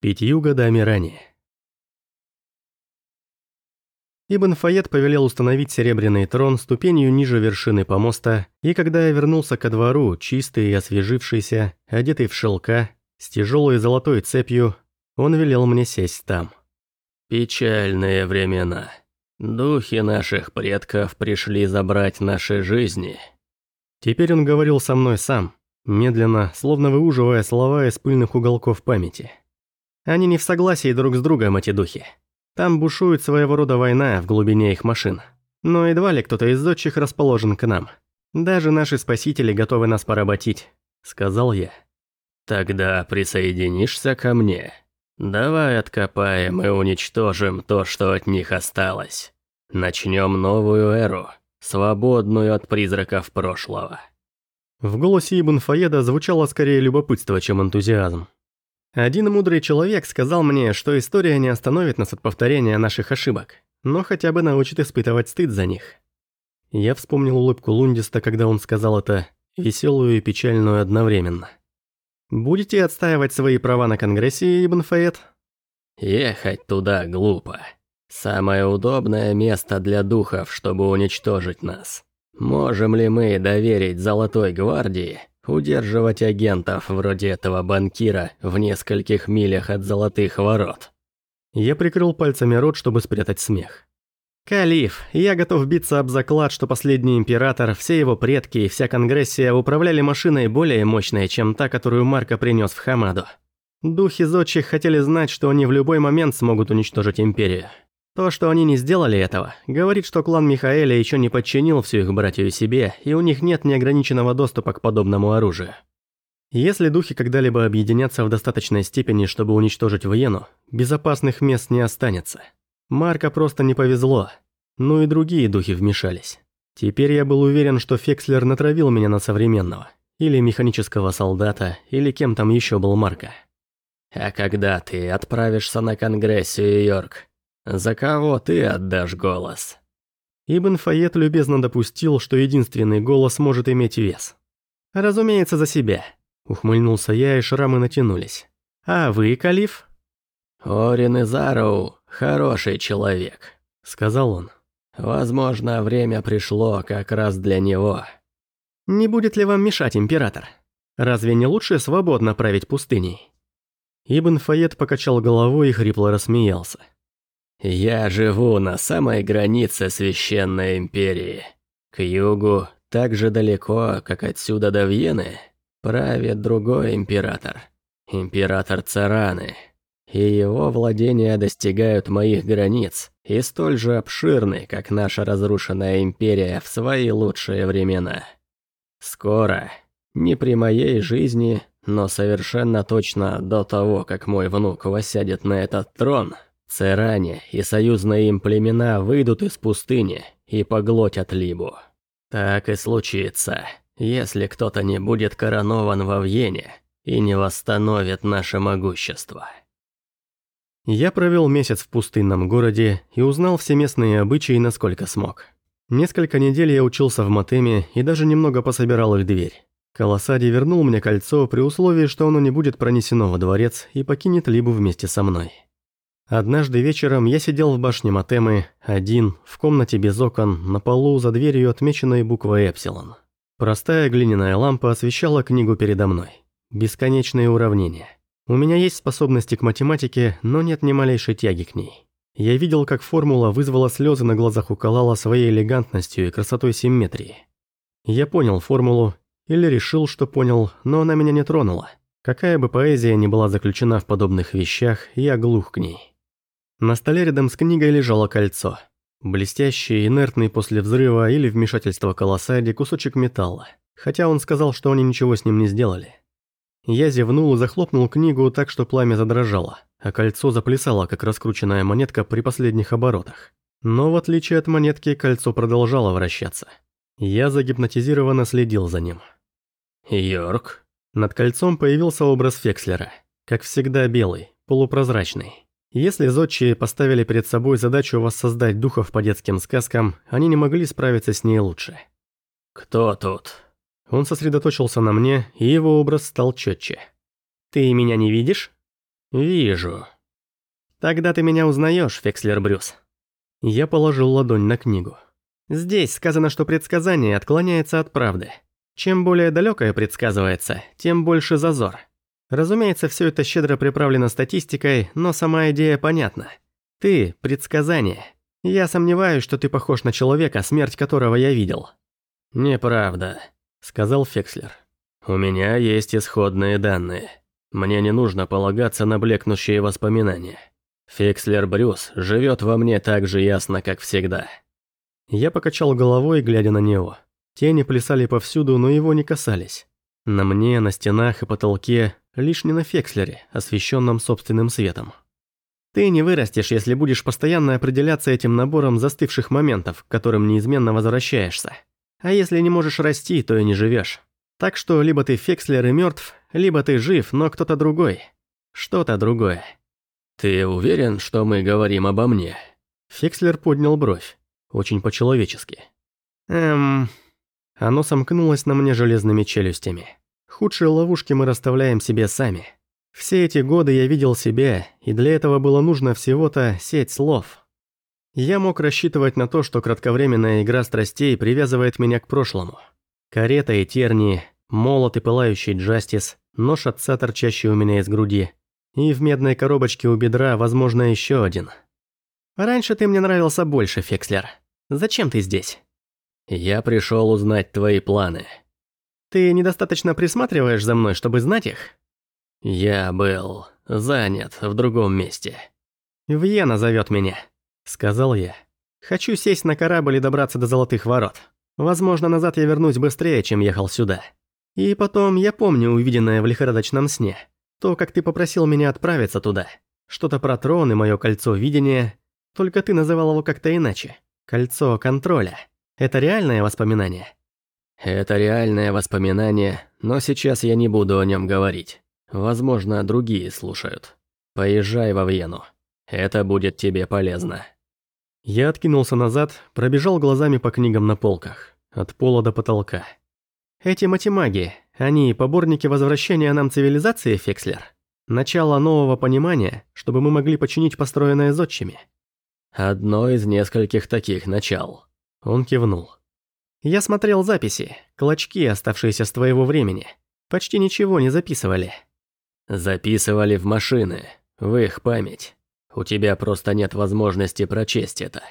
Пятью годами ранее. Ибн Фayет повелел установить серебряный трон ступенью ниже вершины помоста, и когда я вернулся ко двору, чистый и освежившийся, одетый в шелка, с тяжелой золотой цепью, он велел мне сесть там. «Печальные времена. Духи наших предков пришли забрать наши жизни». Теперь он говорил со мной сам, медленно, словно выуживая слова из пыльных уголков памяти. Они не в согласии друг с другом, эти духи. Там бушует своего рода война в глубине их машин. Но едва ли кто-то из зодчих расположен к нам. Даже наши спасители готовы нас поработить, сказал я. Тогда присоединишься ко мне. Давай откопаем и уничтожим то, что от них осталось. Начнем новую эру, свободную от призраков прошлого. В голосе Ибн Фаеда звучало скорее любопытство, чем энтузиазм. Один мудрый человек сказал мне, что история не остановит нас от повторения наших ошибок, но хотя бы научит испытывать стыд за них. Я вспомнил улыбку Лундиста, когда он сказал это, веселую и печальную одновременно. «Будете отстаивать свои права на Конгрессе, Ибн Фаед?» «Ехать туда глупо. Самое удобное место для духов, чтобы уничтожить нас. Можем ли мы доверить Золотой Гвардии удерживать агентов вроде этого банкира в нескольких милях от золотых ворот. Я прикрыл пальцами рот, чтобы спрятать смех. «Калиф, я готов биться об заклад, что последний император, все его предки и вся Конгрессия управляли машиной более мощной, чем та, которую Марко принес в Хамаду. Духи зодчих хотели знать, что они в любой момент смогут уничтожить империю. То, что они не сделали этого, говорит, что клан Михаэля еще не подчинил всю их братью себе, и у них нет неограниченного доступа к подобному оружию. Если духи когда-либо объединятся в достаточной степени, чтобы уничтожить Вену, безопасных мест не останется. Марка просто не повезло. Ну и другие духи вмешались. Теперь я был уверен, что Фекслер натравил меня на современного. Или механического солдата, или кем там еще был Марка. А когда ты отправишься на Конгрессию, Йорк, за кого ты отдашь голос?» Ибн Фayет любезно допустил, что единственный голос может иметь вес. «Разумеется, за себя», — ухмыльнулся я, и шрамы натянулись. «А вы, Калиф?» «Орин Изароу – хороший человек», — сказал он. «Возможно, время пришло как раз для него». «Не будет ли вам мешать, император? Разве не лучше свободно править пустыней?» Ибн Фayет покачал головой и хрипло рассмеялся. Я живу на самой границе священной империи. К югу, так же далеко, как отсюда до Вены, правит другой император. Император Цараны. И его владения достигают моих границ, и столь же обширны, как наша разрушенная империя в свои лучшие времена. Скоро, не при моей жизни, но совершенно точно до того, как мой внук восядет на этот трон – Церане и союзные им племена выйдут из пустыни и поглотят Либу. Так и случится, если кто-то не будет коронован во Вьене и не восстановит наше могущество. Я провел месяц в пустынном городе и узнал все местные обычаи, насколько смог. Несколько недель я учился в Матеме и даже немного пособирал их дверь. Колосади вернул мне кольцо при условии, что оно не будет пронесено во дворец и покинет Либу вместе со мной. Однажды вечером я сидел в башне Матемы, один, в комнате без окон, на полу за дверью отмеченной буквой «Эпсилон». Простая глиняная лампа освещала книгу передо мной. Бесконечные уравнения. У меня есть способности к математике, но нет ни малейшей тяги к ней. Я видел, как формула вызвала слезы на глазах у Калала своей элегантностью и красотой симметрии. Я понял формулу, или решил, что понял, но она меня не тронула. Какая бы поэзия ни была заключена в подобных вещах, я глух к ней. На столе рядом с книгой лежало кольцо. Блестящий, инертный после взрыва или вмешательства колоссади кусочек металла. Хотя он сказал, что они ничего с ним не сделали. Я зевнул и захлопнул книгу так, что пламя задрожало, а кольцо заплясало, как раскрученная монетка при последних оборотах. Но в отличие от монетки, кольцо продолжало вращаться. Я загипнотизированно следил за ним. «Йорк?» Над кольцом появился образ Фекслера. Как всегда белый, полупрозрачный. Если зодчие поставили перед собой задачу воссоздать духов по детским сказкам, они не могли справиться с ней лучше. «Кто тут?» Он сосредоточился на мне, и его образ стал четче. «Ты меня не видишь?» «Вижу». «Тогда ты меня узнаешь, Фекслер Брюс». Я положил ладонь на книгу. Здесь сказано, что предсказание отклоняется от правды. Чем более далекое предсказывается, тем больше зазор. Разумеется, все это щедро приправлено статистикой, но сама идея понятна. Ты – предсказание. Я сомневаюсь, что ты похож на человека, смерть которого я видел. «Неправда», – сказал Фекслер. «У меня есть исходные данные. Мне не нужно полагаться на блекнущие воспоминания. Фекслер Брюс живет во мне так же ясно, как всегда». Я покачал головой, глядя на него. Тени плясали повсюду, но его не касались. На мне, на стенах и потолке, лишь не на Фекслере, освещенном собственным светом. Ты не вырастешь, если будешь постоянно определяться этим набором застывших моментов, к которым неизменно возвращаешься. А если не можешь расти, то и не живешь. Так что либо ты Фекслер и мертв, либо ты жив, но кто-то другой. Что-то другое. «Ты уверен, что мы говорим обо мне?» Фекслер поднял бровь. Очень по-человечески. Эм... Оно сомкнулось на мне железными челюстями. Худшие ловушки мы расставляем себе сами. Все эти годы я видел себя, и для этого было нужно всего-то сеть слов. Я мог рассчитывать на то, что кратковременная игра страстей привязывает меня к прошлому. Карета и тернии, молот и пылающий джастис, нож отца, торчащий у меня из груди. И в медной коробочке у бедра, возможно, еще один. Раньше ты мне нравился больше, Фекслер. Зачем ты здесь? Я пришел узнать твои планы. Ты недостаточно присматриваешь за мной, чтобы знать их? Я был занят в другом месте. Вьена зовет меня, сказал я. Хочу сесть на корабль и добраться до Золотых Ворот. Возможно, назад я вернусь быстрее, чем ехал сюда. И потом я помню увиденное в лихорадочном сне. То, как ты попросил меня отправиться туда. Что-то про трон и мое кольцо видения. Только ты называл его как-то иначе. Кольцо контроля. Это реальное воспоминание? Это реальное воспоминание, но сейчас я не буду о нем говорить. Возможно, другие слушают. Поезжай во Вену. Это будет тебе полезно. Я откинулся назад, пробежал глазами по книгам на полках. От пола до потолка. Эти матемаги, они поборники возвращения нам цивилизации, Фекслер? Начало нового понимания, чтобы мы могли починить построенное зодчими. Одно из нескольких таких начал. Он кивнул. «Я смотрел записи, клочки, оставшиеся с твоего времени. Почти ничего не записывали». «Записывали в машины, в их память. У тебя просто нет возможности прочесть это».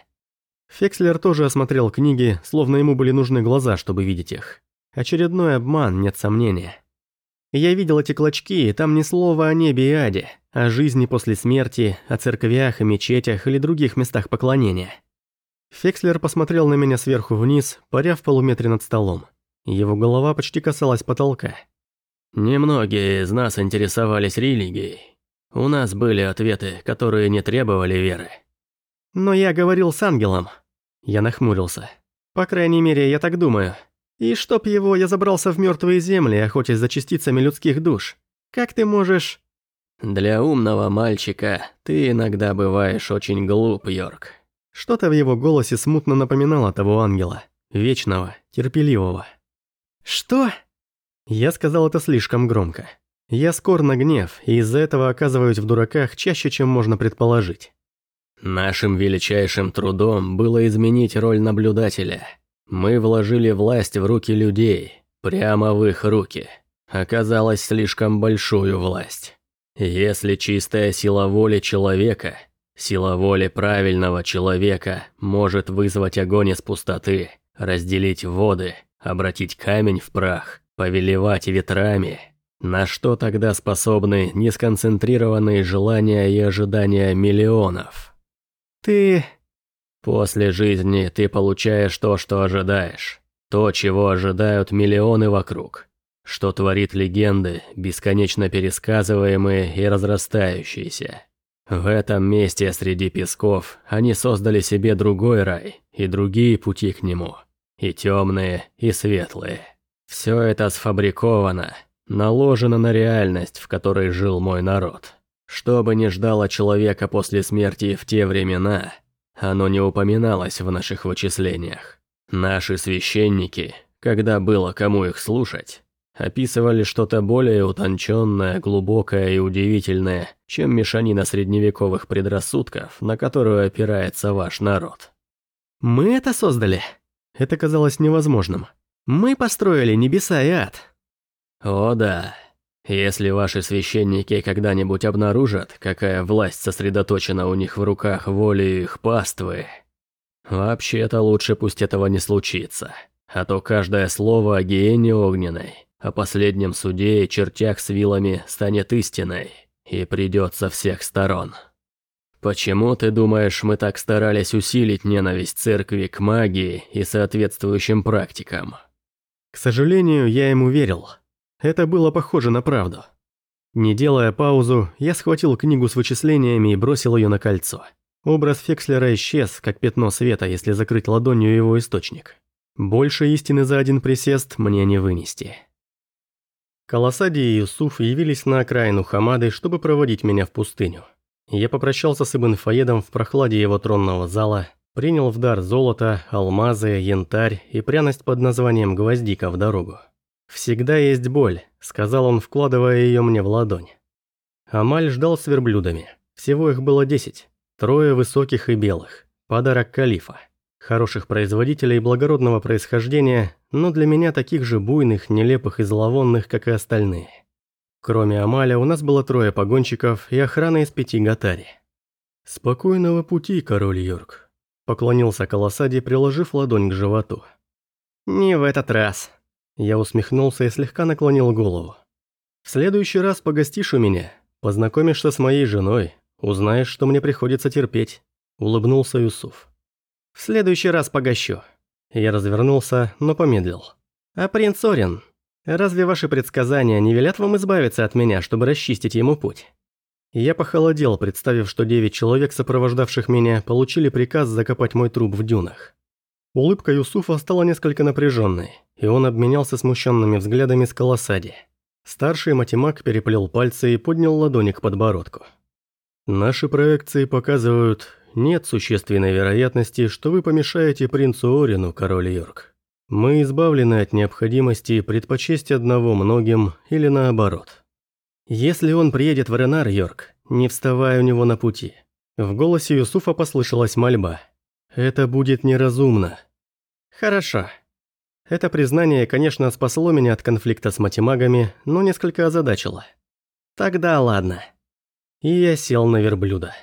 Фекслер тоже осмотрел книги, словно ему были нужны глаза, чтобы видеть их. Очередной обман, нет сомнения. Я видел эти клочки, и там ни слова о небе и аде, о жизни после смерти, о церквях и мечетях или других местах поклонения. Фекслер посмотрел на меня сверху вниз, паря в полуметре над столом. Его голова почти касалась потолка. Немногие из нас интересовались религией. У нас были ответы, которые не требовали веры. Но я говорил с ангелом. Я нахмурился. По крайней мере, я так думаю. И чтоб его, я забрался в мертвые земли, охотясь за частицами людских душ. Как ты можешь... Для умного мальчика ты иногда бываешь очень глуп, Йорк. Что-то в его голосе смутно напоминало того ангела. Вечного, терпеливого. «Что?» Я сказал это слишком громко. Я скор на гнев, и из-за этого оказываюсь в дураках чаще, чем можно предположить. Нашим величайшим трудом было изменить роль наблюдателя. Мы вложили власть в руки людей, прямо в их руки. Оказалось слишком большую власть. Если чистая сила воли человека Сила воли правильного человека может вызвать огонь из пустоты, разделить воды, обратить камень в прах, повелевать ветрами. На что тогда способны несконцентрированные желания и ожидания миллионов? Ты... После жизни ты получаешь то, что ожидаешь. То, чего ожидают миллионы вокруг. Что творит легенды, бесконечно пересказываемые и разрастающиеся. В этом месте среди песков они создали себе другой рай и другие пути к нему. И темные, и светлые. Все это сфабриковано, наложено на реальность, в которой жил мой народ. Что бы ни ждало человека после смерти в те времена, оно не упоминалось в наших вычислениях. Наши священники, когда было кому их слушать, описывали что-то более утонченное, глубокое и удивительное, чем мешанина средневековых предрассудков, на которую опирается ваш народ. Мы это создали? Это казалось невозможным. Мы построили небеса и ад. О да. Если ваши священники когда-нибудь обнаружат, какая власть сосредоточена у них в руках волей их паствы, вообще-то лучше пусть этого не случится. А то каждое слово о гиене огненной, о последнем суде и чертях с вилами станет истиной и придет со всех сторон. Почему, ты думаешь, мы так старались усилить ненависть церкви к магии и соответствующим практикам? К сожалению, я ему верил. Это было похоже на правду. Не делая паузу, я схватил книгу с вычислениями и бросил ее на кольцо. Образ Фекслера исчез, как пятно света, если закрыть ладонью его источник. Больше истины за один присест мне не вынести. Колосади и Юсуф явились на окраину Хамады, чтобы проводить меня в пустыню. Я попрощался с Ибн Фаедом в прохладе его тронного зала, принял в дар золото, алмазы, янтарь и пряность под названием гвоздика в дорогу. «Всегда есть боль», — сказал он, вкладывая ее мне в ладонь. Амаль ждал с верблюдами. Всего их было десять. Трое высоких и белых. Подарок калифа. Хороших производителей благородного происхождения, но для меня таких же буйных, нелепых и зловонных, как и остальные. Кроме Амаля, у нас было трое погонщиков и охрана из пяти гатари. «Спокойного пути, король Йорк», – поклонился Колосади, приложив ладонь к животу. «Не в этот раз», я усмехнулся и слегка наклонил голову. «В следующий раз погостишь у меня, познакомишься с моей женой, узнаешь, что мне приходится терпеть», – улыбнулся Юсуф. «В следующий раз погощу». Я развернулся, но помедлил. «А принц Орин, разве ваши предсказания не велят вам избавиться от меня, чтобы расчистить ему путь?» Я похолодел, представив, что девять человек, сопровождавших меня, получили приказ закопать мой труп в дюнах. Улыбка Юсуфа стала несколько напряженной, и он обменялся смущенными взглядами с Колосади. Старший матемак переплел пальцы и поднял ладони к подбородку. «Наши проекции показывают, нет существенной вероятности, что вы помешаете принцу Орину, король Йорк. Мы избавлены от необходимости предпочесть одного многим или наоборот. Если он приедет в Ренар, Йорк, не вставая у него на пути». В голосе Юсуфа послышалась мольба. «Это будет неразумно. Хорошо. Это признание, конечно, спасло меня от конфликта с матемагами, но несколько озадачило. Тогда ладно. И я сел на верблюда.